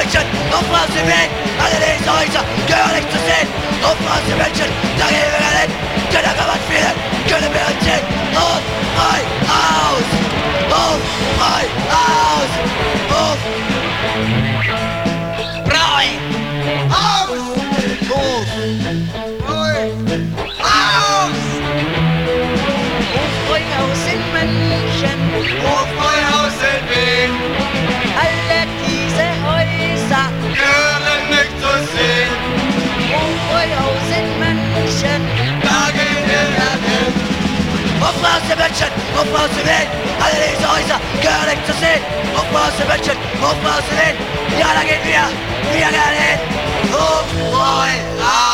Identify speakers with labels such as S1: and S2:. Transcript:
S1: Hochfeuerhaus in München, Hochfeuerhaus in Wien. Alle diese Häuser gehören nicht zu sehen. Hochfeuerhaus in München, da gehen wir gern hin. Denn da kann man viele schöne Meere sehen. Hochfeuerhaus, Hochfeuerhaus, Hoch... dimension, one
S2: person in, and
S1: it is always
S2: a girl ecstasy,
S1: one person mention, one
S2: person in,
S1: you're not in here, we are getting, oh boy, ah.